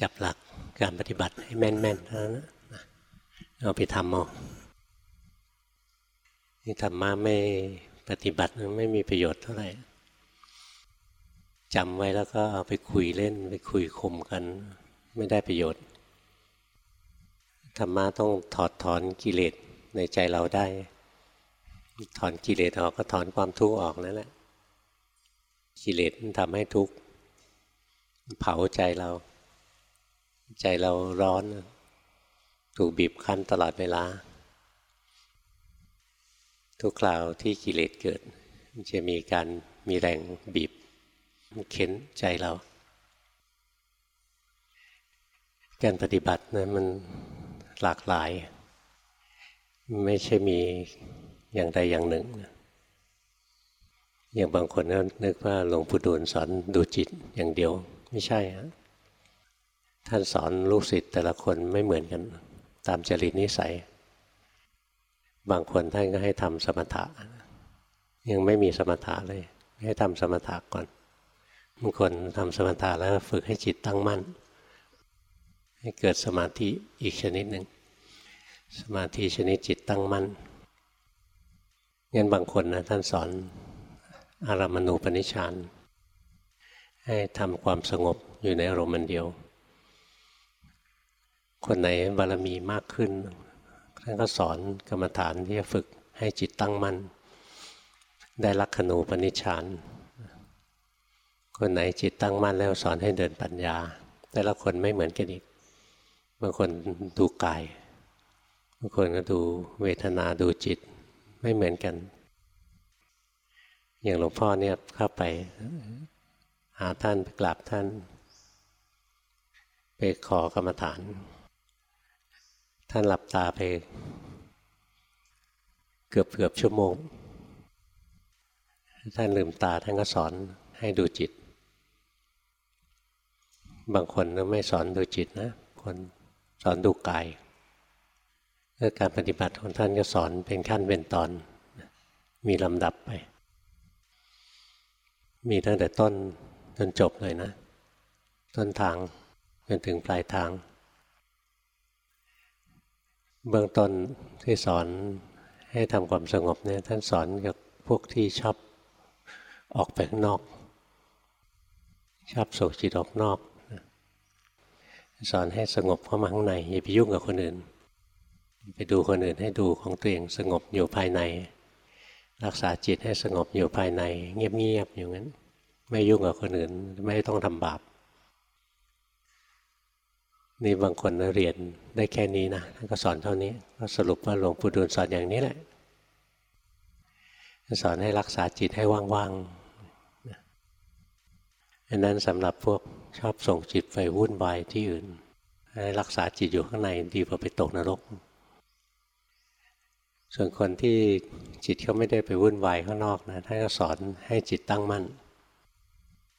จับหลักการปฏิบัติให้แม่นๆเท่านั้นเอาไปทำเอานี่ธรรมะไม่ปฏิบัติไม่มีประโยชน์เท่าไหร่จำไว้แล้วก็เอาไปคุยเล่นไปคุยคมกัน ไม่ได้ประโยชน์ ธรรมะต้องถอดถอนกิเลสในใจเราได้ ถอนกิเลสออกก็ถอนความทุกข์ออกนั่นแหละกิเลสมันทำให้ทุกข์เผาใจเรา ใจเราร้อน ถูกบีบคั้นตลอดเวลา ทุกคราวที่กิเลสเกิดมันจะมีการมีแรงบีบเข็นใจเรา การปฏิบัตินะมันหลากหลาย ไม่ใช่มีอย่างใดอย่างหนึ่งอย่างบางคนก็นึกว่าหลวงปู่ดูลสอนดูจิตอย่างเดียว ไม่ใช่ฮะ ท่านสอนลูกศิษย์แต่ละคนไม่เหมือนกัน ตามจริตนิสัย บางคนท่านก็ให้ทำสมถะ ยังไม่มีสมถะเลย ให้ทำสมถะก่อนบางคนทำสมถะแล้วฝึกให้จิตตั้งมั่น ให้เกิดสมาธิอีกชนิดหนึ่งสมาธิชนิดจิตตั้งมั่นงั้นบางคนนะท่านสอนอารามณูปนิชานให้ทำความสงบอยู่ในอารมณ์เดียว คนไหนบารมีมากขึ้นท่านก็สอนกรรมฐานที่จะฝึกให้จิตตั้งมั่น ได้ลักขณูปนิชฌานคนไหนจิตตั้งมั่นแล้วสอนให้เดินปัญญา แต่ละคนไม่เหมือนกันอีก บางคนดูกาย บางคนก็ดูเวทนาดูจิตไม่เหมือนกัน อย่างหลวงพ่อเนี่ยเข้าไปหาท่านไปกราบท่าน ไปขอกรรมฐาน ท่านหลับตาไป เกือบเกือบชั่วโมง ท่านลืมตาท่านก็สอนให้ดูจิต บางคนก็ไม่สอนดูจิตนะ คนสอนดูกายการปฏิบัติของท่านก็สอนเป็นขั้นเป็นตอน มีลำดับไป มีตั้งแต่ต้นจนจบเลยนะ ต้นทางจนถึงปลายทาง เบื้องต้นที่สอนให้ทำความสงบเนี่ยท่านสอนกับพวกที่ชอบออกไปข้างนอก ชอบส่งจิตออกนอก สอนให้สงบเข้ามาข้างใน อย่าไปยุ่งกับคนอื่น ไปดูคนอื่นให้ดูของตัวเองสงบอยู่ภายใน รักษาจิตให้สงบอยู่ภายใน เงียบๆอยู่งั้น ไม่ยุ่งกับคนอื่นไม่ต้องทำบาป นี่บางคนเรียนได้แค่นี้นะท่านก็สอนเท่านี้ก็สรุปว่าหลวงปู่ดูลสอนอย่างนี้แหละสอนให้รักษาจิตให้ว่างๆอันนั้นสำหรับพวกชอบส่งจิตไปวุ่นวายที่อื่น ให้รักษาจิตอยู่ข้างในดีกว่าไปตกนรก ส่วนคนที่จิตเขาไม่ได้ไปวุ่นวายข้างนอกนะท่านก็สอนให้จิตตั้งมั่น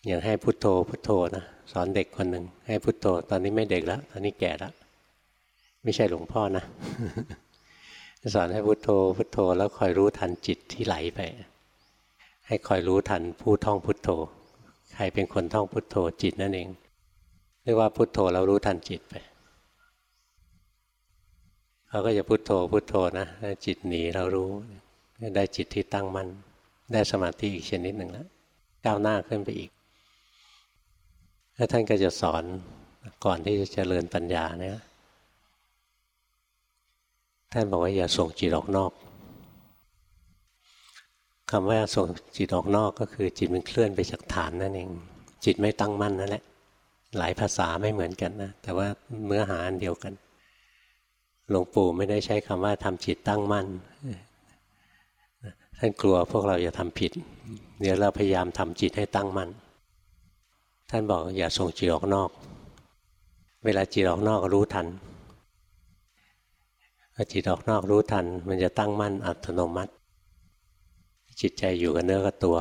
อย่างให้พุทโธพุทโธนะ สอนเด็กคนหนึ่งให้พุทโธตอนนี้ไม่เด็กแล้วตอนนี้แก่แล้วไม่ใช่หลวงพ่อนะสอนให้พุทโธพุทโธแล้วคอยรู้ทันจิตที่ไหลไป ให้คอยรู้ทันผู้ท่องพุทโธ ใครเป็นคนท่องพุทโธจิตนั่นเองเรียกว่าพุทโธเรารู้ทันจิตไปเขาก็จะพุทโธพุทโธนะจิตหนีเรารู้ได้จิตที่ตั้งมั่นได้สมาธิอีกชนิดหนึ่งแล้วก้าวหน้าขึ้นไปอีก แล้วท่านก็จะสอนก่อนที่จะเจริญปัญญาเนี่ยท่านบอกว่าอย่าส่งจิตออกนอกคำว่าส่งจิตออกนอกก็คือจิตมันเคลื่อนไปจากฐานนั่นเอง จิตไม่ตั้งมั่นนั่นแหละ หลายภาษาไม่เหมือนกันนะแต่ว่าเนื้อหาอันเดียวกันหลวงปู่ไม่ได้ใช้คำว่าทำจิตตั้งมั่นท่านกลัวพวกเราอย่าทำผิด เดี๋ยวเราพยายามทำจิตให้ตั้งมั่น ท่านบอกอย่าส่งจิตออกนอก เวลาจิตออกนอกรู้ทันพอจิตออกนอกรู้ทัน มันจะตั้งมั่นอัตโนมัติ จิตใจอยู่กับเนื้อกับตัว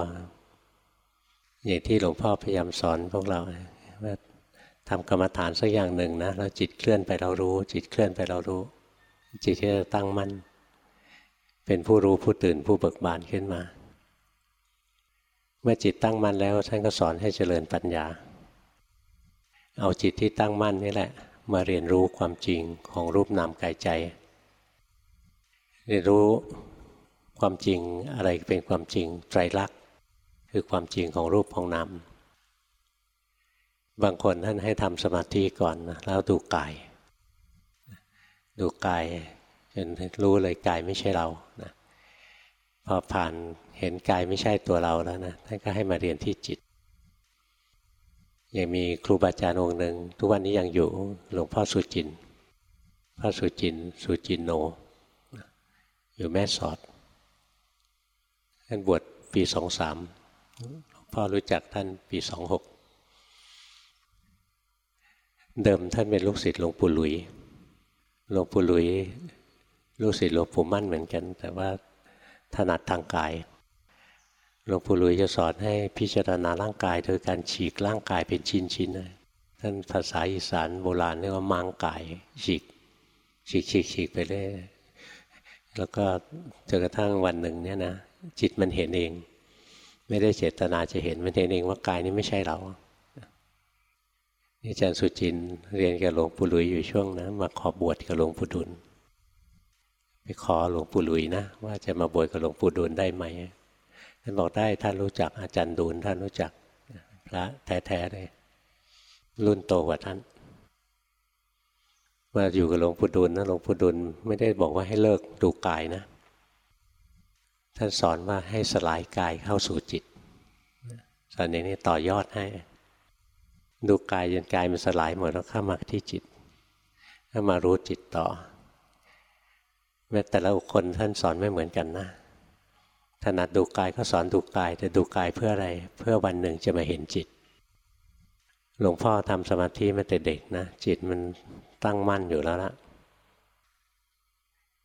อย่างที่หลวงพ่อพยายามสอนพวกเราว่าทำกรรมฐานสักอย่างหนึ่งนะเราจิตเคลื่อนไปเรารู้ จิตเคลื่อนไปเรารู้ จิตที่จะตั้งมั่น เป็นผู้รู้ผู้ตื่นผู้เบิกบานขึ้นมา เมื่อจิตตั้งมั่นแล้วท่านก็สอนให้เจริญปัญญา เอาจิตที่ตั้งมั่นนี่แหละ มาเรียนรู้ความจริงของรูปนามกายใจ เรียนรู้ความจริงอะไรเป็นความจริงไตรลักษณ์คือความจริงของรูปของนามบางคนท่านให้ทำสมาธิก่อนนะแล้วดูกาย ดูกายจนรู้เลยกายไม่ใช่เรานะพอผ่านเห็นกายไม่ใช่ตัวเราแล้วนะท่านก็ให้มาเรียนที่จิต ยังมีครูบาอาจารย์องค์หนึ่งทุกวันนี้ยังอยู่หลวงพ่อสุจินพ่อสุจินสุจินโน อยู่แม่สอดท่านบวชปีสองสามพ่อรู้จักท่านปีสองหกเดิมท่านเป็นลูกศิษย์หลวงปู่หลุยหลวงปู่หลุยลูกศิษย์หลวงปู่มั่นเหมือนกัน แต่ว่าถนัดทางกาย หลวงปู่หลุยจะสอนให้พิจารณาร่างกายโดยการฉีกร่างกายเป็นชิ้นๆนะท่านภาษาอีสานโบราณเรียกว่ามังกายฉีกฉีกฉีกฉีกไปเรื่อยแล้วก็จนกระทั่งวันหนึ่งเนี่ยนะจิตมันเห็นเอง ไม่ได้เจตนาจะเห็นมันเห็นเองว่ากายนี้ไม่ใช่เราอาจารย์สุจินเรียนกับหลวงปู่หลุยอยู่ช่วงนะมาขอบวชกับหลวงปู่ดุลไปขอหลวงปู่หลุยนะ ว่าจะมาบวชกับหลวงปู่ดุลได้ไหม ท่านบอกได้ท่านรู้จักอาจารย์ดูลท่านรู้จักพระแท้ๆเลยรุ่นโตกว่าท่านมาอยู่กับหลวงปู่ดุลนะหลวงปู่ดุลไม่ได้บอกว่าให้เลิกดูกายนะ ท่านสอนว่าให้สลายกายเข้าสู่จิตสอนอย่างนี้ต่อยอดให้ ดูกายจนกายมันสลายหมดแล้วเข้ามาที่จิตเข้ามารู้จิตต่อแม้แต่ละคนท่านสอนไม่เหมือนกันนะ ถนัดดูกายก็สอนดูกาย แต่ดูกายเพื่ออะไร เพื่อวันหนึ่งจะมาเห็นจิต หลวงพ่อทำสมาธิมาแต่เด็กนะ จิตมันตั้งมั่นอยู่แล้วละ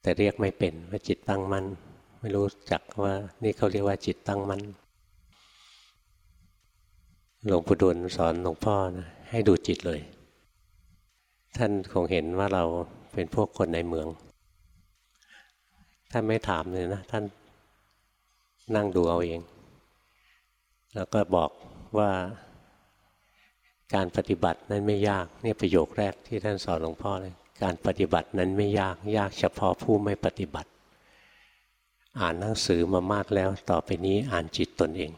แต่เรียกไม่เป็นว่าจิตตั้งมั่น ไม่รู้จักว่านี่เขาเรียกว่าจิตตั้งมั่นหลวงปู่ดูลสอนหลวงพ่อนะให้ดูจิตเลย ท่านคงเห็นว่าเราเป็นพวกคนในเมือง ท่านไม่ถามเลยนะ ท่าน นั่งดูเอาเอง แล้วก็บอกว่าการปฏิบัตินั้นไม่ยากนี่ประโยคแรกที่ท่านสอนหลวงพ่อเลยการปฏิบัตินั้นไม่ยากยากเฉพาะผู้ไม่ปฏิบัติ อ่านหนังสือมามากแล้วต่อไปนี้อ่านจิตตนเอง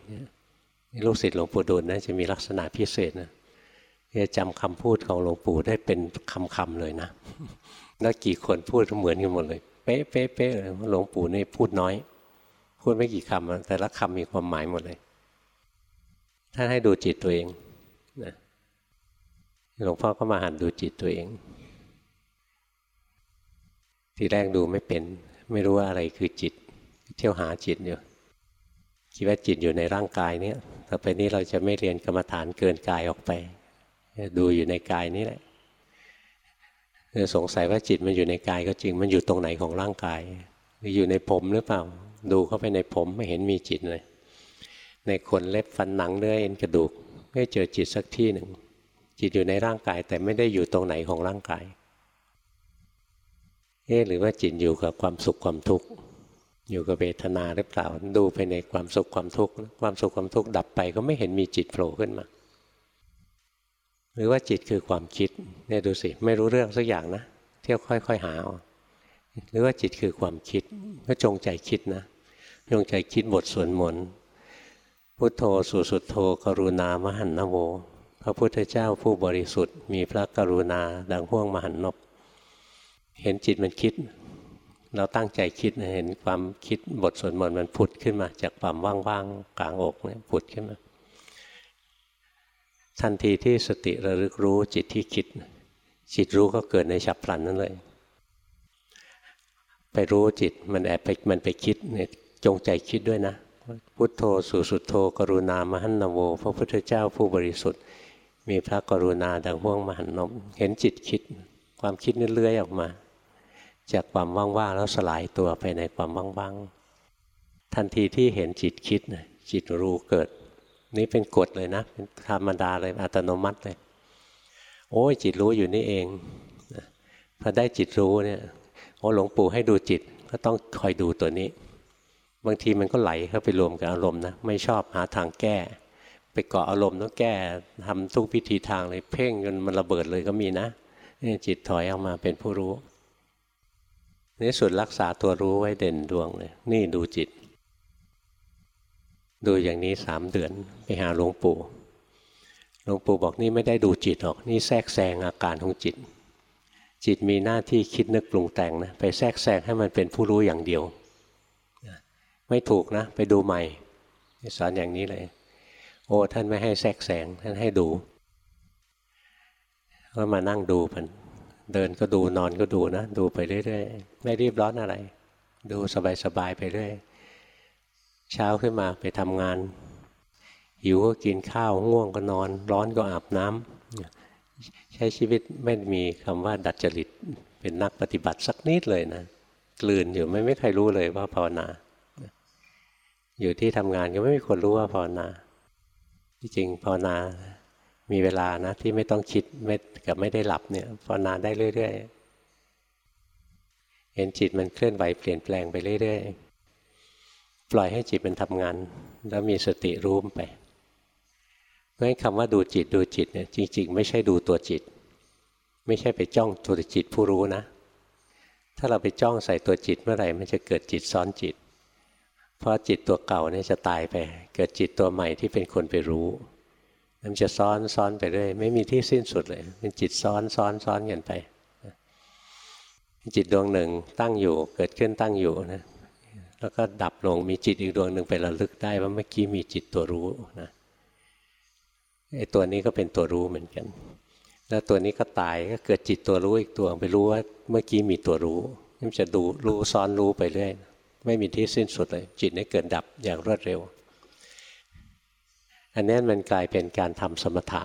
ลูกศิษย์หลวงปู่ดูลนะจะมีลักษณะพิเศษนะจะจำคำพูดของหลวงปู่ได้เป็นคำๆเลยนะแล้วกี่คนพูดเหมือนกันหมดเลย เป๊ะเป๊ะเป๊ะหลวงปู่นี่พูดน้อย พูดไม่กี่คำแต่ละคำมีความหมายหมดเลยท่านให้ดูจิตตัวเองนะหลวงพ่อก็มาหันดูจิตตัวเอง ทีแรกดูไม่เป็น ไม่รู้ว่าอะไรคือจิต เที่ยวหาจิตอยู่คิดว่าจิตอยู่ในร่างกายนี้ต่อไปนี้เราจะไม่เรียนกรรมฐานเกินกายออกไป ดูอยู่ในกายนี้แหละสงสัยว่าจิตมันอยู่ในกายก็จริงมันอยู่ตรงไหนของร่างกายอยู่ในผมหรือเปล่า ดูเข้าไปในผมไม่เห็นมีจิตเลย ในขนเล็บฟันหนังเนื้อเอ็นกระดูก ไม่เจอจิตสักที่หนึ่ง จิตอยู่ในร่างกายแต่ไม่ได้อยู่ตรงไหนของร่างกายเอ๊หรือว่าจิตอยู่กับความสุขความทุกข์อยู่กับเวทนาหรือเปล่าดูไปในความสุขความทุกข์ความสุขความทุกข์ดับไปก็ไม่เห็นมีจิตโผล่ขึ้นมา หรือว่าจิตคือความคิดเนี่ยดูสิไม่รู้เรื่องสักอย่างนะ เที่ยวค่อย ๆ หา หรือว่าจิตคือความคิดก็จงใจคิดนะจงใจคิดบทสวดมนต์พุทโธสุสุโธกรุณามหันนโว พระพุทธเจ้าผู้บริสุทธิ์มีพระกรุณาดังห่วงมหันนบเห็นจิตมันคิด เราตั้งใจคิดเห็นความคิดบทสวดมนต์มันผุดขึ้นมา จากความว่างๆกลางอกเนี่ยผุดขึ้นมา ทันทีที่สติระลึกรู้จิตที่คิด จิตรู้ก็เกิดในฉับพลันนั่นเลย ไปรู้จิตมันแอบไปมันไปคิดเนี่ยจงใจคิดด้วยนะ พุทโธสุสุโธกรุณามหันนโวพระพุทธเจ้าผู้บริสุทธิ์ มีพระกรุณาดังห่วงมหันนมเห็นจิตคิด ความคิดนี่เลื้อยออกมา จากความว่างๆแล้วสลายตัวไปในความว่างๆทันทีที่เห็นจิตคิดจิตรู้เกิด นี่เป็นกฎเลยนะเป็นธรรมดาเลยอัตโนมัติเลยโอ้ยจิตรู้อยู่นี่เองพอได้จิตรู้เนี่ย โอ้หลวงปู่ให้ดูจิตก็ต้องคอยดูตัวนี้ บางทีมันก็ไหลเข้าไปรวมกับอารมณ์นะไม่ชอบหาทางแก้ ไปเกาะอารมณ์ต้องแก้ทำทุกพิธีทางเลยเพ่งจนมันระเบิดเลยก็มีนะนี่จิตถอยออกมาเป็นผู้รู้ในสุดรักษาตัวรู้ไว้เด่นดวงเลย นี่ดูจิต ดูอย่างนี้สามเดือนไปหาหลวงปู่หลวงปู่บอกนี่ไม่ได้ดูจิตหรอก นี่แทรกแซงอาการของจิต จิตมีหน้าที่คิดนึกปรุงแต่งนะไปแทรกแซงให้มันเป็นผู้รู้อย่างเดียว ไม่ถูกนะ ไปดูใหม่สอนอย่างนี้เลย โอ้ท่านไม่ให้แทรกแซงท่านให้ดูก็มานั่งดูมันเดินก็ดูนอนก็ดูนะ ดูไปเรื่อยๆไม่รีบร้อนอะไร ดูสบายๆไปเรื่อยเช้าขึ้นมาไปทำงานหิวก็กินข้าวง่วงก็นอน ร้อนก็อาบน้ำ ช้ชีวิตไม่มีคำว่าดัดจริตเป็นนักปฏิบัติสักนิดเลยนะกลืนอยู่ไม่ไม่ใครรู้เลยว่าภาวนา อยู่ที่ทำงานก็ไม่มีคนรู้ว่าภาวนา ที่จริงภาวนามีเวลานะที่ไม่ต้องคิดไม่กับไม่ได้หลับเนี่ยภาวนาได้เรื่อยๆ เห็นจิตมันเคลื่อนไหวเปลี่ยนแปลงไปเรื่อยๆ ปล่อยให้จิตมันทำงาน แล้วมีสติรู้ไป เพราะฉะนั้นคำว่าดูจิตดูจิตเนี่ยจริง ๆ ไม่ใช่ดูตัวจิต ไม่ใช่ไปจ้องตัวจิตผู้รู้นะ ถ้าเราไปจ้องใส่ตัวจิตเมื่อไหร่มันจะเกิดจิตซ้อนจิต เพราะจิตตัวเก่าเนี่ยจะตายไป เกิดจิตตัวใหม่ที่เป็นคนไปรู้มันจะซ้อนซ้อนไปเรื่อยไม่มีที่สิ้นสุดเลยเป็นจิตซ้อนซ้อนซ้อนกันไปจิตดวงหนึ่งตั้งอยู่เกิดขึ้นตั้งอยู่นะแล้วก็ดับลงมีจิตอีกดวงหนึ่งไประลึกได้ว่าเมื่อกี้มีจิตตัวรู้นะ ไอ้ตัวนี้ก็เป็นตัวรู้เหมือนกัน แล้วตัวนี้ก็ตายก็เกิดจิตตัวรู้อีกตัวไปรู้ว่าเมื่อกี้มีตัวรู้มันจะดูรู้ซ้อนรู้ไปเรื่อยไม่มีที่สิ้นสุดเลย จิตนี้เกิดดับอย่างรวดเร็ว อันนี้มันกลายเป็นการทำสมถะ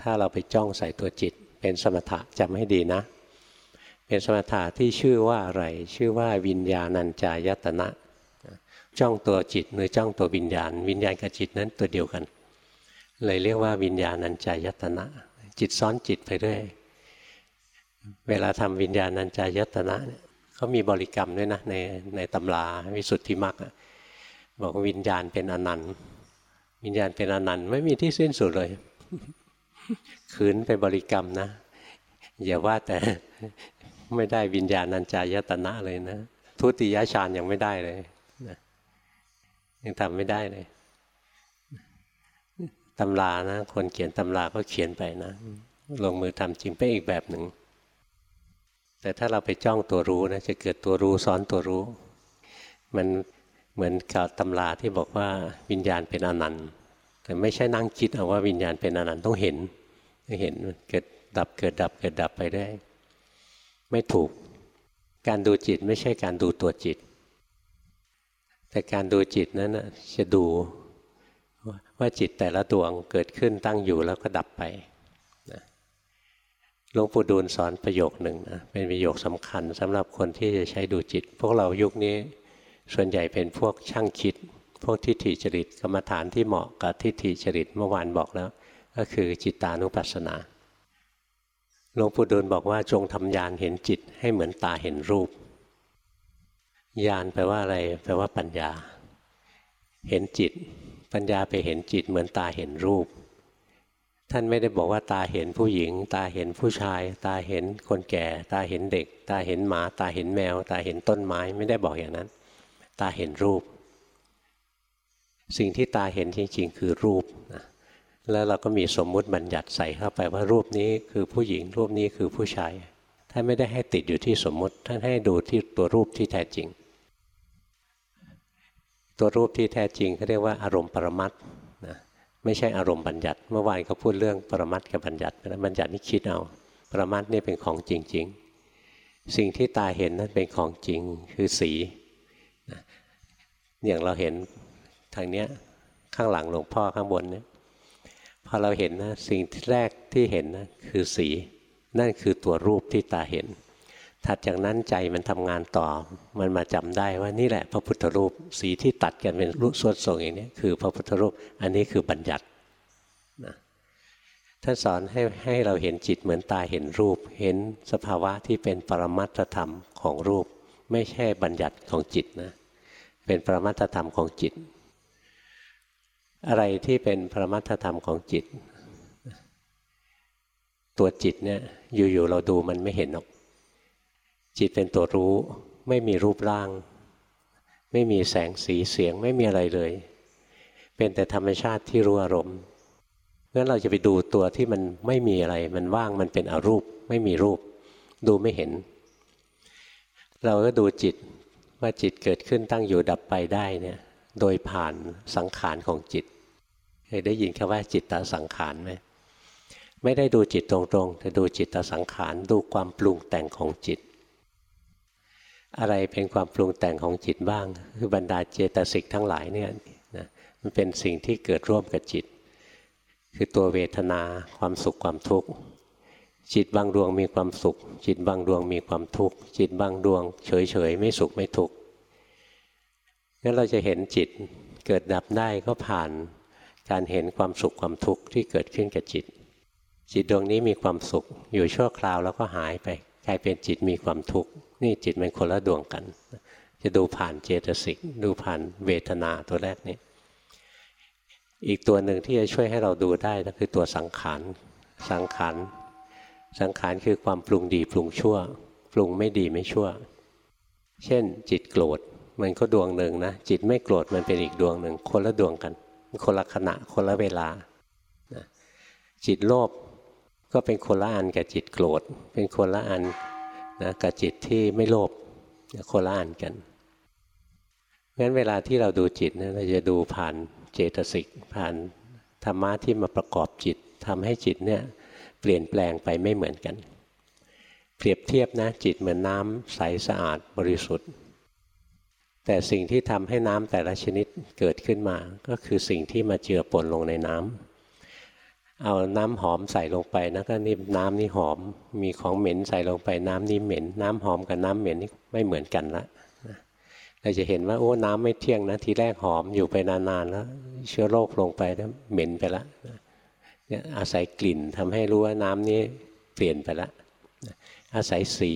ถ้าเราไปจ้องใส่ตัวจิต เป็นสมถะจำให้ดีนะ เป็นสมถะที่ชื่อว่าอะไร ชื่อว่าวิญญาณัญจายตนะ จ้องตัวจิตหรือจ้องตัววิญญาณ วิญญาณกับจิตนั้นตัวเดียวกัน เลยเรียกว่าวิญญาณัญจายตนะ จิตซ้อนจิตไปเรื่อยเวลาทำวิญญาณัญจายตนะเนี่ยเขามีบริกรรมด้วยนะในในตำราวิสุทธิมรรคบอกวิญญาณเป็นอนันต์ วิญญาณเป็นอนันต์ไม่มีที่สิ้นสุดเลยขืนไปบริกรรมนะ อย่าว่าแต่ไม่ได้วิญญาณัญจายตนะเลยนะ ทุติยฌานยังไม่ได้เลยนะยังทำไม่ได้เลย ตำรานะ คนเขียนตำราก็เขียนไปนะ ลงมือทำจริงเป็นอีกแบบหนึ่ง แต่ถ้าเราไปจ้องตัวรู้นะจะเกิดตัวรู้ซ้อนตัวรู้ มันเหมือนกับตำราที่บอกว่าวิญญาณเป็นอนันต์ แต่ไม่ใช่นั่งคิดเอาว่าวิญญาณเป็นอนันต์ต้องเห็นเห็นเกิดดับเกิดดับเกิดดับไปได้ ไม่ถูกการดูจิตไม่ใช่การดูตัวจิต แต่การดูจิตนั้นจะดู ว่าจิตแต่ละดวงเกิดขึ้นตั้งอยู่แล้วก็ดับไปหลวงปู่ดูลสอนประโยคหนึ่งนะเป็นประโยคสำคัญสำหรับคนที่จะใช้ดูจิต พวกเรายุคนี้ส่วนใหญ่เป็นพวกช่างคิด พวกทิฏฐิจริตกรรมฐานที่เหมาะกับทิฏฐิจริตเมื่อวานบอกแล้ว ก็คือจิตตานุปัสสนาหลวงปู่ดูลบอกว่าจงทำยานเห็นจิตให้เหมือนตาเห็นรูปยานแปลว่าอะไร แปลว่าปัญญา เห็นจิต ปัญญาไปเห็นจิตเหมือนตาเห็นรูป ท่านไม่ได้บอกว่าตาเห็นผู้หญิง ตาเห็นผู้ชาย ตาเห็นคนแก่ ตาเห็นเด็ก ตาเห็นหมา ตาเห็นแมว ตาเห็นต้นไม้ไม่ได้บอกอย่างนั้น ตาเห็นรูป สิ่งที่ตาเห็นจริง ๆ คือรูปนะแล้วเราก็มีสมมุติบัญญัติใส่เข้าไปว่ารูปนี้คือผู้หญิงรูปนี้คือผู้ชายท่านไม่ได้ให้ติดอยู่ที่สมมุติท่านให้ดูที่ตัวรูปที่แท้จริง ตัวรูปที่แท้จริงเขาเรียกว่าอารมณ์ปรมัตนะไม่ใช่อารมณ์บัญญัติ เมื่อวานเขาพูดเรื่องปรมัตกับบัญญัติบัญญัตินี่คิดเอาปรมัตนี่เป็นของจริง ๆ สิ่งที่ตาเห็นนั้นเป็นของจริงคือสีอย่างเราเห็นทางเนี้ยข้างหลังหลวงพ่อข้างบนเนี่ยพอเราเห็นนะสิ่งแรกที่เห็นนะคือสี นั่นคือตัวรูปที่ตาเห็น ถัดจากนั้นใจมันทำงานต่อ มันมาจำได้ว่านี่แหละ พระพุทธรูปสีที่ตัดกันเป็นรูปส่วนทรงอย่างนี้คือพระพุทธรูปอันนี้คือบัญญัตินะท่านสอนให้ให้เราเห็นจิตเหมือนตาเห็นรูป เห็นสภาวะที่เป็นปรมัตธรรมของรูป ไม่ใช่บัญญัติของจิตนะเป็นปรมัตธรรมของจิต อะไรที่เป็นปรมัตธรรมของจิต ตัวจิตเนี่ยอยู่ๆเราดูมันไม่เห็นหรอก จิตเป็นตัวรู้ ไม่มีรูปร่าง ไม่มีแสงสีเสียงไม่มีอะไรเลย เป็นแต่ธรรมชาติที่รู้อารมณ์เพราะเราจะไปดูตัวที่มันไม่มีอะไร มันว่างมันเป็นอรูป ไม่มีรูป ดูไม่เห็น เราก็ดูจิตว่าจิตเกิดขึ้นตั้งอยู่ดับไปได้เนี่ยโดยผ่านสังขารของจิตเคยได้ยินคำว่าจิตตสังขารไหมไม่ได้ดูจิตตรงๆแต่ดูจิตตสังขารดูความปรุงแต่งของจิต อะไรเป็นความปรุงแต่งของจิตบ้าง คือบรรดาเจตสิกทั้งหลายเนี่ยนะมันเป็นสิ่งที่เกิดร่วมกับจิต คือตัวเวทนาความสุขความทุกข์จิตบางดวงมีความสุข จิตบางดวงมีความทุกข์จิตบางดวง เฉยๆไม่สุขไม่ทุกข์งั้นเราจะเห็นจิตเกิดดับได้ก็ผ่านการเห็นความสุขความทุกข์ที่เกิดขึ้นกับจิต จิตดวงนี้มีความสุขอยู่ชั่วคราวแล้วก็หายไปกลายเป็นจิตมีความทุกข์ นี่จิตมันคนละดวงกัน จะดูผ่านเจตสิก ดูผ่านเวทนาตัวแรกนี้ อีกตัวหนึ่งที่จะช่วยให้เราดูได้ก็คือตัวสังขารสังขารสังขารคือความปรุงดีปรุงชั่ว ปรุงไม่ดีไม่ชั่ว เช่น จิตโกรธมันก็ดวงหนึ่งนะจิตไม่โกรธมันเป็นอีกดวงหนึ่งคนละดวงกัน คนละขณะคนละเวลาจิตโลภก็เป็นคนละอันกับจิตโกรธ เป็นคนละอัน นะกับจิตที่ไม่โลภโคละอันกันงั้นเวลาที่เราดูจิตเราจะดูผ่านเจตสิกผ่านธรรมะที่มาประกอบจิตทำให้จิตเนี่ยเปลี่ยนแปลงไปไม่เหมือนกัน เปรียบเทียบนะจิตเหมือนน้ำใสสะอาดบริสุทธิ์ แต่สิ่งที่ทำให้น้ำแต่ละชนิดเกิดขึ้นมา ก็คือสิ่งที่มาเจือปนลงในน้ำ เอาน้ำหอมใส่ลงไปนะก็นี่น้ำนี่หอม มีของเหม็นใส่ลงไปน้ำนี่เหม็น น้ำหอมกับน้ำเหม็นนี่ไม่เหมือนกันละเราจะเห็นว่าโอ้น้ำไม่เที่ยงนะทีแรกหอมอยู่ไปนานๆแล้ว เชื้อโรคลงไปแล้วเหม็นไปละเนี่ยอาศัยกลิ่นทำให้รู้ว่าน้ำนี้เปลี่ยนไปแล้วอาศัยสี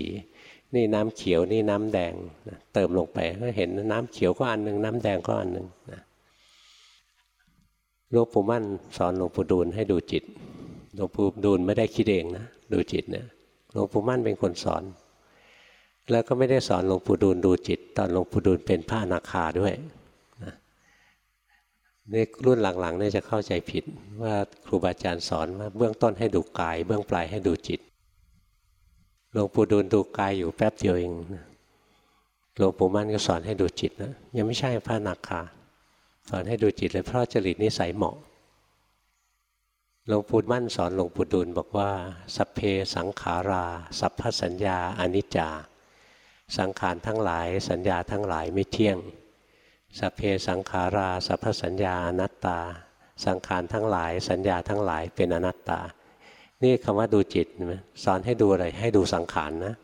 นี่น้ำเขียวนี่น้ำแดงเติมลงไปก็เห็นน้ำเขียวก็อันหนึ่งน้ำแดงก็อันหนึ่ง หลวงปู่มั่นสอนหลวงปู่ดูลให้ดูจิตหลวงปู่ดูลไม่ได้คิดเองนะดูจิตเนี่ยหลวงปู่มั่นเป็นคนสอน แล้วก็ไม่ได้สอนหลวงปู่ดูลดูจิต ตอนหลวงปู่ดูลเป็นพระอนาคาด้วยนี่รุ่นหลังๆนี่จะเข้าใจผิดว่าครูบาอาจารย์สอนว่าเบื้องต้นให้ดูกาย เบื้องปลายให้ดูจิตหลวงปู่ดูลดูกายอยู่แป๊บเดียวเองหลวงปู่มั่นก็สอนให้ดูจิตนะยังไม่ใช่พระนักขา สอนให้ดูจิตเลยเพราะจริตนิสัยเหมาะหลวงปู่มั่นสอนหลวงปู่ดูลบอกว่า สัพเพสังขารา สัพพสัญญาอนิจจา สังขารทั้งหลาย สัญญาทั้งหลายไม่เที่ยง สัพเพสังขารา สัพพสัญญาอนัตตา สังขารทั้งหลาย สัญญาทั้งหลายเป็นอนัตตา นี่คำว่าดูจิตสอนให้ดูอะไรให้ดูสังขารนะ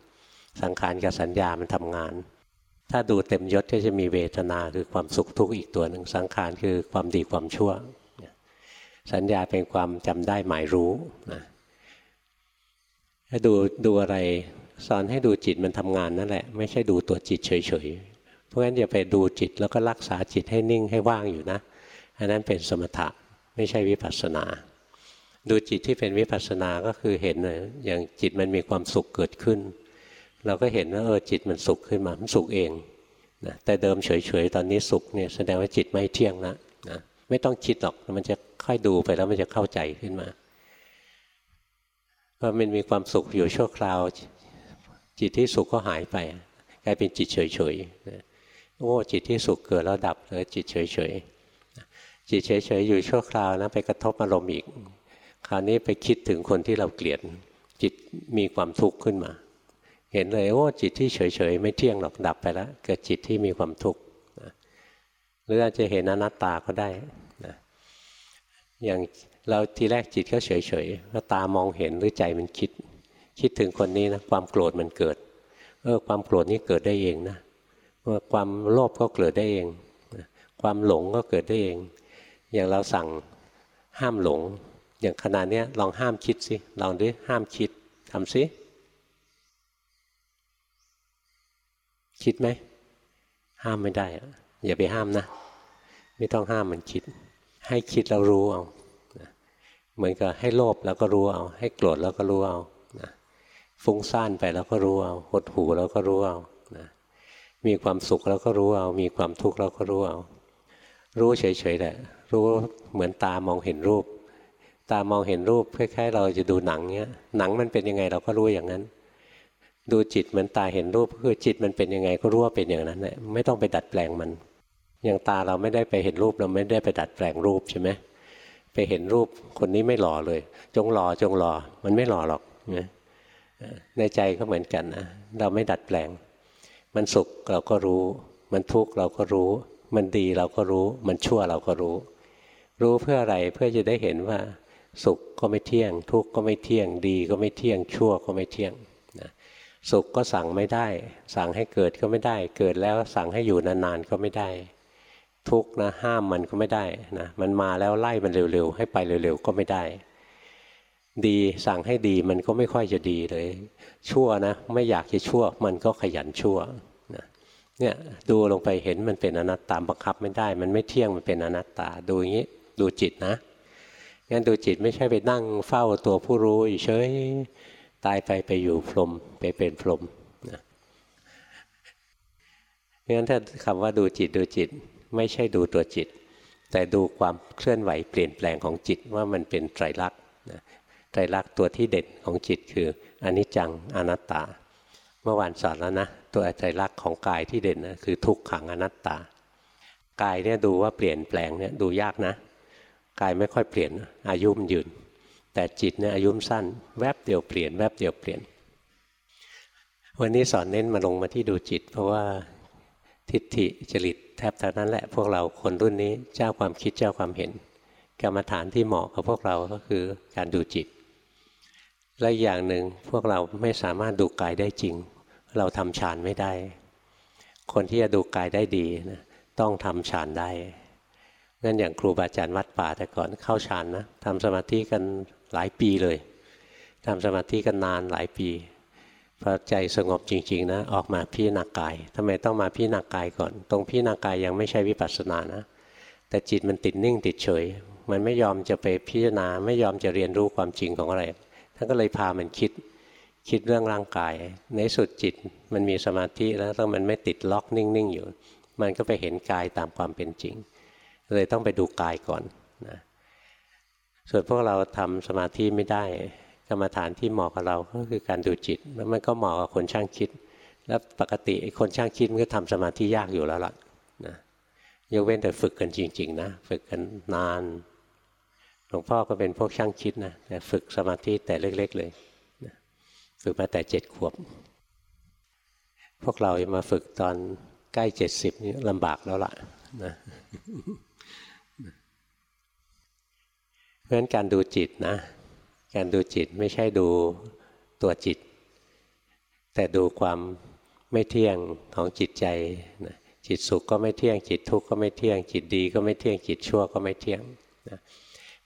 สังขารกับสัญญามันทำงาน ถ้าดูเต็มยศก็จะมีเวทนาคือความสุขทุกข์อีกตัวหนึ่งสังขารคือความดีความชั่ว สัญญาเป็นความจำได้หมายรู้นะถ้าดูดูอะไรสอนให้ดูจิตมันทำงานนั่นแหละ ไม่ใช่ดูตัวจิตเฉยๆเพราะงั้นอย่าไปดูจิตแล้วก็รักษาจิตให้นิ่งให้ว่างอยู่นะอันนั้นเป็นสมถะไม่ใช่วิปัสสนา ดูจิตที่เป็นวิปัสสนาก็คือเห็นอย่างจิตมันมีความสุขเกิดขึ้น เราก็เห็นว่าเออจิตมันสุขขึ้นมา มันสุขเองนะแต่เดิมเฉยๆตอนนี้สุขเนี่ยแสดงว่าจิตไม่เที่ยงละนะไม่ต้องคิดหรอกมันจะค่อยดูไปแล้วมันจะเข้าใจขึ้นมาว่ามันมีความสุขอยู่ชั่วคราว จิตที่สุขก็หายไปกลายเป็นจิตเฉยๆนะโอ้จิตที่สุขเกิดแล้วดับเลยจิตเฉยๆจิตเฉยๆอยู่ชั่วคราวนะไปกระทบอารมณ์อีก คราวนี้ไปคิดถึงคนที่เราเกลียดจิตมีความทุกข์ขึ้นมา เห็นเลยโอ้จิตที่เฉยๆไม่เที่ยงหรอกดับไปแล้วเกิดจิตที่มีความทุกข์หรืออาจจะเห็นอนัตตาก็ได้นะอย่างเราทีแรกจิตก็เฉยๆก็ตามองเห็นหรือใจมันคิด คิดถึงคนนี้นะความโกรธมันเกิดเออความโกรธนี่เกิดได้เองนะว่าความโลภก็เกิดได้เอง ความหลงก็เกิดได้เอง อย่างเราสั่งห้ามหลง อย่างขณะนี้ลองห้ามคิดสิลองดิห้ามคิดทำสิ คิดไหม ห้ามไม่ได้ อย่าไปห้ามนะ ไม่ต้องห้ามมันคิด ให้คิดแล้วรู้เอาเหมือนกับให้โลภแล้วก็รู้เอา ให้โกรธแล้วก็รู้เอานะฟุ้งซ่านไปแล้วก็รู้เอาหดหูแล้วก็รู้เอานะมีความสุขแล้วก็รู้เอา มีความทุกข์แล้วก็รู้เอา รู้เฉยๆแหละ รู้เหมือนตามองเห็นรูป ตามองเห็นรูปคล้ายๆเราจะดูหนังเนี้ย หนังมันเป็นยังไงเราก็รู้อย่างนั้น ดูจิตเหมือนตาเห็นรูปคือจิตมันเป็นยังไงก็รู้ว่าเป็นอย่างนั้นแหละไม่ต้องไปดัดแปลงมัน อย่างตาเราไม่ได้ไปเห็นรูปเราไม่ได้ไปดัดแปลงรูปใช่ไหมไปเห็นรูปคนนี้ไม่หล่อเลย จงหล่อจงหล่อมันไม่หล่อหรอกนะในใจก็เหมือนกันนะเราไม่ดัดแปลง มันสุขเราก็รู้ มันทุกข์เราก็รู้ มันดีเราก็รู้ มันชั่วเราก็รู้ รู้เพื่ออะไรเพื่อจะได้เห็นว่า สุขก็ไม่เที่ยง ทุกข์ก็ไม่เที่ยงดีก็ไม่เที่ยงชั่วก็ไม่เที่ยง สุขก็สั่งไม่ได้ สั่งให้เกิดก็ไม่ได้ เกิดแล้วสั่งให้อยู่นานๆก็ไม่ได้ ทุกข์นะห้ามมันก็ไม่ได้นะมันมาแล้วไล่มันเร็วๆ ให้ไปเร็วๆก็ไม่ได้ ดีสั่งให้ดีมันก็ไม่ค่อยจะดีเลย ชั่วนะไม่อยากจะชั่วมันก็ขยันชั่วนะเนี่ยดูลงไปเห็นมันเป็นอนัตตาบังคับไม่ได้ มันไม่เที่ยงมันเป็นอนัตตาดูอย่างนี้ดูจิตนะงั้นดูจิตไม่ใช่ไปนั่งเฝ้าตัวผู้รู้เฉย ตายไปไปอยู่พรมไปเป็นพรมนะงั้นถ้าคำว่าดูจิตดูจิต ไม่ใช่ดูตัวจิต แต่ดูความเคลื่อนไหวเปลี่ยนแปลงของจิตว่ามันเป็นไตรลักษณ์ไตรลักษณ์ตัวที่เด่นของจิตคืออนิจจังอนัตตา เมื่อวานสอนแล้วนะตัวไตรลักษณ์ของกายที่เด่นนะคือทุกขังอนัตตากายเนี่ยดูว่าเปลี่ยนแปลงเนี่ยดูยากนะกายไม่ค่อยเปลี่ยนอายุมันยืน แต่จิตเนี่ยอายุสั้น แวบเดียวเปลี่ยน แวบเดียวเปลี่ยน วันนี้สอนเน้นมาลงมาที่ดูจิต เพราะว่าทิฏฐิจริตแทบเท่านั้นแหละพวกเราคนรุ่นนี้เจ้าความคิดเจ้าความเห็น กรรมฐานที่เหมาะกับพวกเราก็คือการดูจิต และอย่างหนึ่งพวกเราไม่สามารถดูกายได้จริง เราทำฌานไม่ได้ คนที่จะดูกายได้ดีนะต้องทำฌานได้งั้นอย่างครูบาอาจารย์วัดป่าแต่ก่อนเข้าฌานนะทำสมาธิกัน หลายปีเลยทำสมาธิกันนานหลายปีพอใจสงบจริงๆนะออกมาพิจารณากายทำไมต้องมาพิจารณากายก่อน ตรงพิจารณากายยังไม่ใช่วิปัสสนานะ แต่จิตมันติดนิ่งติดเฉย มันไม่ยอมจะไปพิจารณาไม่ยอมจะเรียนรู้ความจริงของอะไรท่านก็เลยพามันคิดคิดเรื่องร่างกาย ในสุดจิตมันมีสมาธิแล้วแล้วมันไม่ติดล็อกนิ่งๆอยู่ มันก็ไปเห็นกายตามความเป็นจริง เลยต้องไปดูกายก่อนนะ ส่วนพวกเราทำสมาธิไม่ได้ กรรมฐานที่เหมาะกับเราก็คือการดูจิต แล้วมันก็เหมาะกับคนช่างคิด แล้วปกติคนช่างคิดมันก็ทำสมาธิยากอยู่แล้วล่ะนะยกเว้นแต่ฝึกกันจริง ๆ นะฝึกกันนานหลวงพ่อก็เป็นพวกช่างคิดนะแต่ฝึกสมาธิแต่เล็ก ๆ เลยนะฝึกมาแต่เจ็ดขวบ พวกเรามาฝึกตอนใกล้เจ็ดสิบนี่ลำบากแล้วล่ะนะ เพราะฉะนั้นการดูจิตนะ การดูจิตไม่ใช่ดูตัวจิต แต่ดูความไม่เที่ยงของจิตใจนะจิตสุขก็ไม่เที่ยง จิตทุกข์ก็ไม่เที่ยง จิตดีก็ไม่เที่ยง จิตชั่วก็ไม่เที่ยงนะ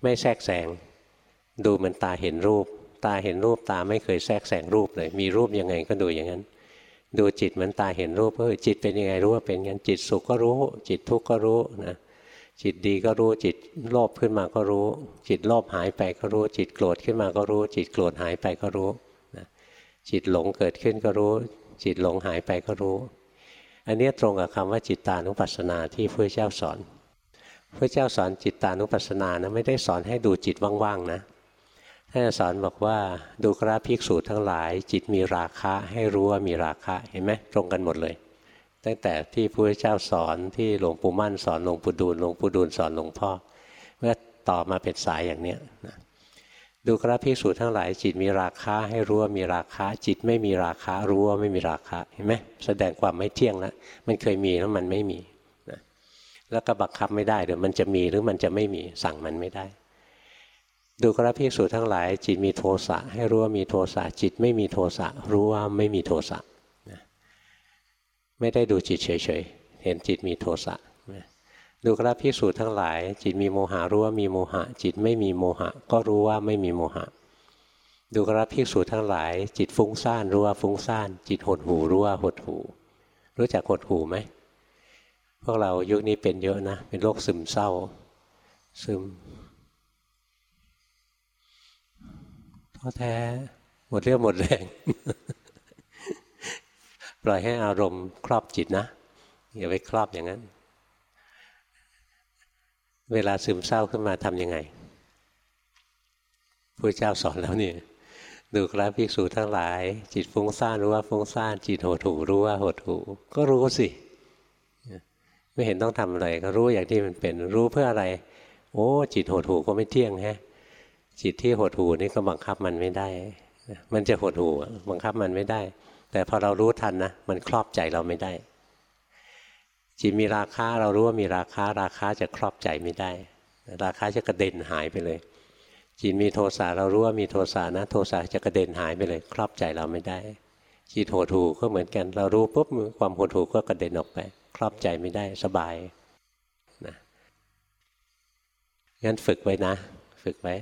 ไม่แทรกแซงดูเหมือนตาเห็นรูป ตาเห็นรูปตาไม่เคยแทรกแซงรูปเลย มีรูปยังไงก็ดูอย่างนั้น ดูจิตเหมือนตาเห็นรูปเออจิตเป็นยังไงรู้ว่าเป็นงั้นจิตสุขก็รู้ จิตทุกข์ก็รู้นะ จิตดีก็รู้จิตโลภขึ้นมาก็รู้ จิตโลภหายไปก็รู้ จิตโกรธขึ้นมาก็รู้ จิตโกรธหายไปก็รู้นะจิตหลงเกิดขึ้นก็รู้ จิตหลงหายไปก็รู้ อันนี้ตรงกับคำว่าจิตตานุปัสสนาที่พระเจ้าสอนพระเจ้าสอนจิตตานุปัสสนานะไม่ได้สอนให้ดูจิตว่างๆนะท่านสอนบอกว่าดูกราภิกษุทั้งหลาย จิตมีราคะให้รู้ว่ามีราคะเห็นไหมตรงกันหมดเลย ตั้งแต่ที่พระเจ้าสอนที่หลวงปู่มั่นสอนหลวงปู่ดูลหลวงปู่ดูลสอนหลวงพ่อเมื่อต่อมาเป็นสายอย่างเนี้ยนะดูกระพิสูจทั้งหลายจิตมีราคาให้รู้ว่ามีราคาจิตไม่มีราคารู้ว่าไม่มีราคาเห็นไหมแสดงความไม่เที่ยงแล้วมันเคยมีแล้วมันไม่มีนะแล้วก็บังคับไม่ได้เดี๋ยวมันจะมีหรือมันจะไม่มีสั่งมันไม่ได้ ดูกระพิสูจทั้งหลาย จิตมีโทสะให้รู้ว่ามีโทสะจิตไม่มีโทสะรู้ว่าไม่มีโทสะ ไม่ได้ดูจิตเฉยๆ เห็นจิตมีโทสะดูกระพิสูจน์ทั้งหลาย จิตมีโมหะรู้ว่ามีโมหะ จิตไม่มีโมหะ ก็รู้ว่าไม่มีโมหะ ดูกระพิสูจน์ทั้งหลาย จิตฟุ้งซ่านรู้ว่าฟุ้งซ่าน จิตหดหูรู้ว่าหดหูรู้จักหดหูไหมพวกเรายุคนี้เป็นเยอะนะ เป็นโรคซึมเศร้า ซึมท้อแท้หมดเรื่องหมดแรง ปล่อยให้อารมณ์ครอบจิตนะอย่าไปครอบอย่างนั้น เวลาซึมเศร้าขึ้นมาทำยังไงพระเจ้าสอนแล้วนี่ดูกราภิกษุทั้งหลาย จิตฟุ้งซ่านรู้ว่าฟุ้งซ่านจิตโหดหูรู้ว่าโหดหูก็รู้สิ ไม่เห็นต้องทำอะไรก็รู้อย่างที่มันเป็นรู้เพื่ออะไร โอ้จิตโหดหูก็ไม่เที่ยงฮะจิตที่หดหูนี่ก็บังคับมันไม่ได้ มันจะหดหูบังคับมันไม่ได้ แต่พอเรารู้ทันนะมันครอบใจเราไม่ได้ จิตมีราคาเรารู้ว่ามีราคาราคาจะครอบใจไม่ได้ ราคาจะกระเด็นหายไปเลย จิตมีโทสะเรารู้ว่ามีโทสะนะ โทสะจะกระเด็นหายไปเลย ครอบใจเราไม่ได้ จิตโหดหูก็เหมือนกัน เรารู้ปุ๊บความหดหูก็กระเด็นออกไป ครอบใจไม่ได้สบายนะงั้นฝึกไว้นะ ฝึกไว้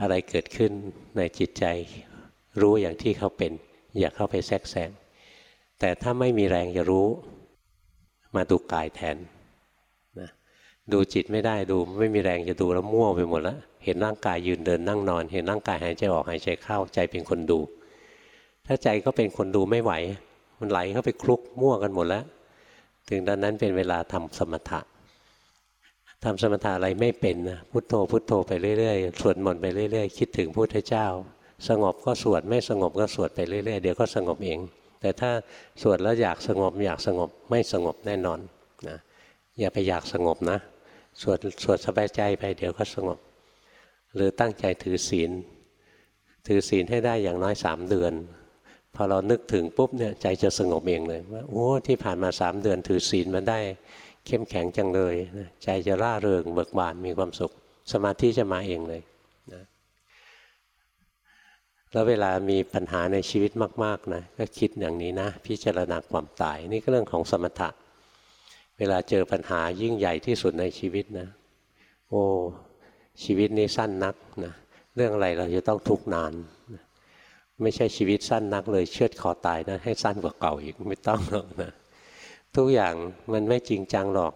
อะไรเกิดขึ้นในจิตใจ รู้อย่างที่เขาเป็น อย่าเข้าไปแทรกแซงแต่ถ้าไม่มีแรงจะรู้ มาดูกายแทนนะดูจิตไม่ได้ดูไม่มีแรงจะดูแล้วมั่วไปหมดแล้วเห็นร่างกายยืนเดินนั่งนอน เห็นร่างกายหายใจออกหายใจเข้าใจเป็นคนดู ถ้าใจก็เป็นคนดูไม่ไหว มันไหลเข้าไปคลุกมั่วกันหมดแล้ว ถึงตอนนั้นเป็นเวลาทำสมถะทำสมถะอะไรไม่เป็นนะพุโทโธพุโทโธไปเรื่อยๆสวดมนต์ไปเรื่อยๆ คิดถึงพุทธเจ้า สงบก็สวดไม่สงบก็สวดไปเรื่อยๆเดี๋ยวก็สงบเอง แต่ถ้าสวดแล้วอยากสงบอยากสงบไม่สงบแน่นอนนะอย่าไปอยากสงบนะ สวดสวดสบายใจไปเดี๋ยวก็สงบ หรือตั้งใจถือศีล ถือศีลให้ได้อย่างน้อยสามเดือนพอเรานึกถึงปุ๊บเนี่ยใจจะสงบเองเลยว่าโอ้ที่ผ่านมาสามเดือนถือศีลมาได้ เข้มแข็งจังเลยใจจะร่าเริงเบิกบานมีความสุข สมาธิจะมาเองเลย แล้วเวลามีปัญหาในชีวิตมากๆนะก็คิดอย่างนี้นะ พิจารณาความตาย นี่ก็เรื่องของสมถะ เวลาเจอปัญหายิ่งใหญ่ที่สุดในชีวิตนะ โอ้ชีวิตนี้สั้นนักนะเรื่องอะไรเราจะต้องทุกนาน ไม่ใช่ชีวิตสั้นนักเลยเชือดคอตายนะให้สั้นกว่าเก่าอีกไม่ต้องหรอกนะทุกอย่างมันไม่จริงจังหรอก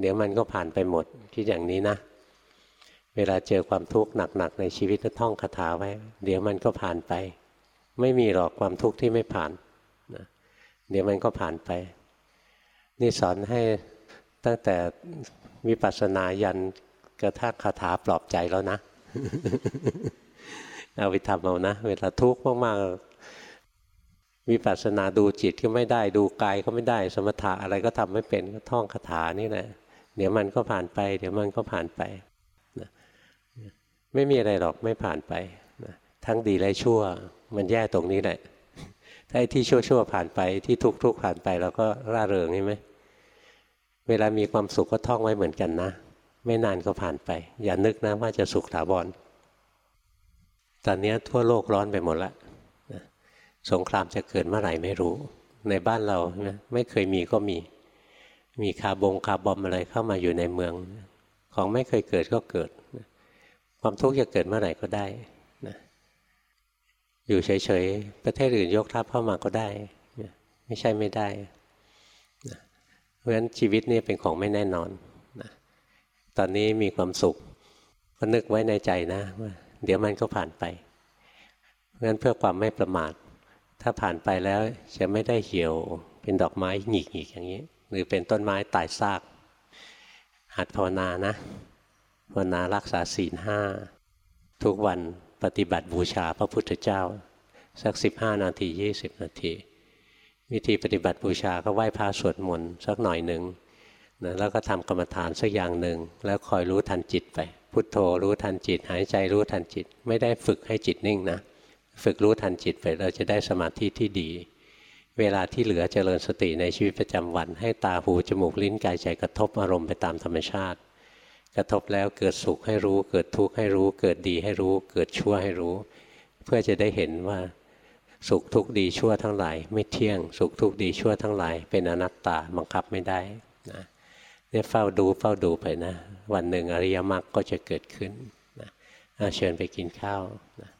เดี๋ยวมันก็ผ่านไปหมดคิดอย่างนี้นะ เวลาเจอความทุกข์หนักๆในชีวิตก็ท่องคาถาไว้ เดี๋ยวมันก็ผ่านไป ไม่มีหรอกความทุกข์ที่ไม่ผ่านนะเดี๋ยวมันก็ผ่านไป นี่สอนให้ตั้งแต่วิปัสสนายันกระทั่งคาถาปลอบใจแล้วนะ เอาไปทำเอานะ เวลาทุกข์มากๆวิปัสสนาดูจิตก็ไม่ได้ดูกายก็ไม่ได้ สมถะอะไรก็ทำไม่เป็นก็ท่องคาถานี่แหละเดี๋ยวมันก็ผ่านไป เดี๋ยวมันก็ผ่านไปนะ ไม่มีอะไรหรอกไม่ผ่านไปนะทั้งดีและชั่ว มันแย่ตรงนี้แหละ ถ้าที่ชั่วชั่วผ่านไปที่ทุกทุกผ่านไปเราก็ร่าเริงใช่ไหมเวลามีความสุขก็ท่องไว้เหมือนกันนะ ไม่นานก็ผ่านไป อย่านึกนะว่าจะสุขถาวรตอนนี้ทั่วโลกร้อนไปหมดแล้วสงครามจะเกิดเมื่อไหร่ไม่รู้ ในบ้านเราไม่เคยมีก็มี มีคาบงคาบอมอะไรเข้ามาอยู่ในเมือง ของไม่เคยเกิดก็เกิด ความทุกข์จะเกิดเมื่อไหร่ก็ได้นะอยู่เฉยๆ ประเทศอื่นยกทัพเข้ามาก็ได้ ไม่ใช่ไม่ได้นะเพราะฉะนั้นชีวิตนี่เป็นของไม่แน่นอนนะตอนนี้มีความสุขก็นึกไว้ในใจนะว่าเดี๋ยวมันก็ผ่านไป เพราะฉะนั้นเพื่อความไม่ประมาท ถ้าผ่านไปแล้วจะไม่ได้เหี่ยว เป็นดอกไม้หงิกๆอย่างนี้ หรือเป็นต้นไม้ตายซาก หัดภาวนานะ ภาวนารักษาศีลห้าทุกวันปฏิบัติบูชาพระพุทธเจ้า สักสิบห้านาทียี่สิบนาที วิธีปฏิบัติบูชาก็ไหว้พระสวดมนต์สักหน่อยหนึ่งนะแล้วก็ทำกรรมฐานสักอย่างหนึ่ง แล้วคอยรู้ทันจิตไป พุทโธรู้ทันจิต หายใจรู้ทันจิต ไม่ได้ฝึกให้จิตนิ่งนะ ฝึกรู้ทันจิตไปเราจะได้สมาธิที่ดี เวลาที่เหลือเจริญสติในชีวิตประจำวัน ให้ตาหูจมูกลิ้นกายใจกระทบอารมณ์ไปตามธรรมชาติ กระทบแล้วเกิดสุขให้รู้ เกิดทุกข์ให้รู้ เกิดดีให้รู้ เกิดชั่วให้รู้ เพื่อจะได้เห็นว่า สุขทุกข์ดีชั่วทั้งหลาย ไม่เที่ยง สุขทุกข์ดีชั่วทั้งหลาย เป็นอนัตตาบังคับไม่ได้นะเนี่ยเฝ้าดูเฝ้าดูไปนะ วันหนึ่งอริยมรรคก็จะเกิดขึ้นนะเชิญไปกินข้าวนะ